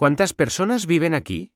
¿Cuántas personas viven aquí?